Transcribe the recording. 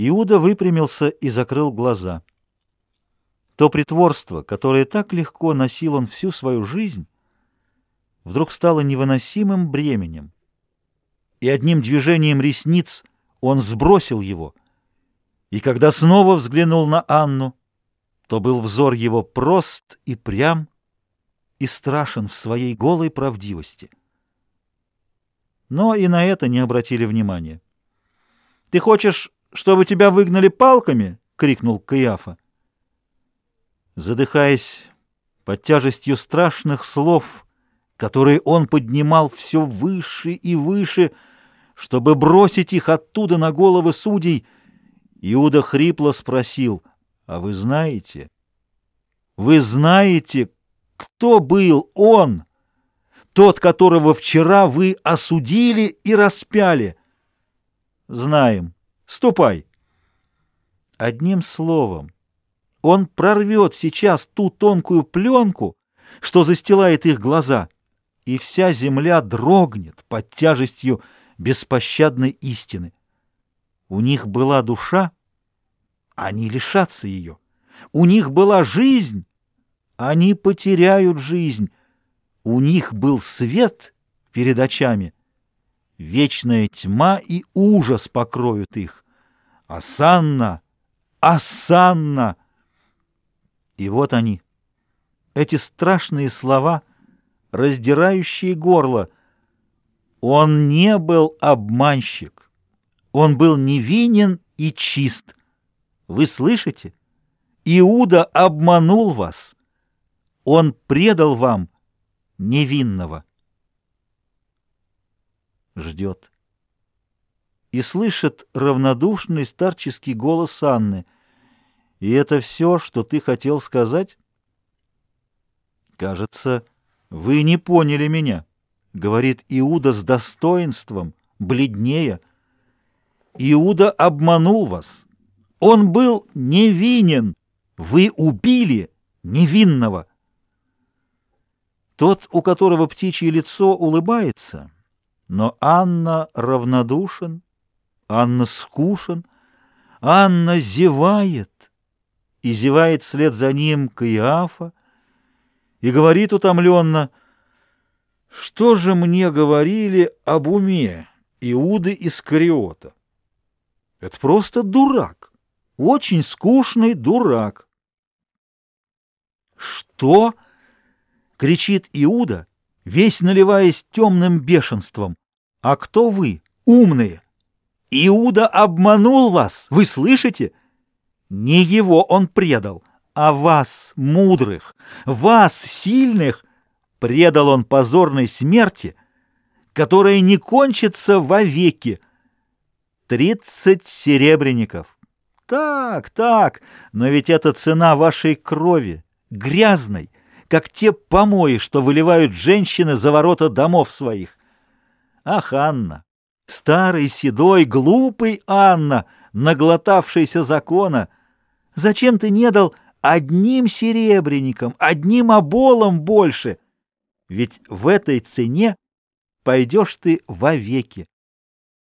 Иуда выпрямился и закрыл глаза. То притворство, которое так легко носил он всю свою жизнь, вдруг стало невыносимым бременем. И одним движением ресниц он сбросил его. И когда снова взглянул на Анну, то был взор его прост и прям, и страшен в своей голой правдивости. Но и на это не обратили внимания. «Ты хочешь чтобы тебя выгнали палками?» — крикнул Каиафа. Задыхаясь под тяжестью страшных слов, которые он поднимал все выше и выше, чтобы бросить их оттуда на головы судей, Иуда хрипло спросил, «А вы знаете? Вы знаете, кто был он, тот, которого вчера вы осудили и распяли?» «Знаем», Ступай. Одним словом, он прорвет сейчас ту тонкую пленку, что застилает их глаза, и вся земля дрогнет под тяжестью беспощадной истины. У них была душа, они лишатся ее. У них была жизнь, они потеряют жизнь. У них был свет перед очами, Вечная тьма и ужас покроют их. Асанна! Асанна! И вот они, эти страшные слова, раздирающие горло. Он не был обманщик. Он был невинен и чист. Вы слышите? Иуда обманул вас. Он предал вам невинного ждет. И слышит равнодушный старческий голос Анны. «И это все, что ты хотел сказать?» «Кажется, вы не поняли меня», — говорит Иуда с достоинством, бледнее. «Иуда обманул вас. Он был невинен. Вы убили невинного». Тот, у которого птичье лицо улыбается, — но Анна равнодушен, Анна скушен, Анна зевает, и зевает вслед за ним Каиафа, и говорит утомленно, «Что же мне говорили об уме Иуды Искариота? Это просто дурак, очень скучный дурак». «Что?» — кричит Иуда, весь наливаясь темным бешенством. «А кто вы, умные? Иуда обманул вас, вы слышите? Не его он предал, а вас, мудрых, вас, сильных, предал он позорной смерти, которая не кончится вовеки. Тридцать серебряников. Так, так, но ведь это цена вашей крови, грязной, как те помои, что выливают женщины за ворота домов своих. Ах, Анна, старый, седой, глупый Анна, наглотавшийся закона, зачем ты не дал одним серебряником, одним оболом больше? Ведь в этой цене пойдешь ты вовеки.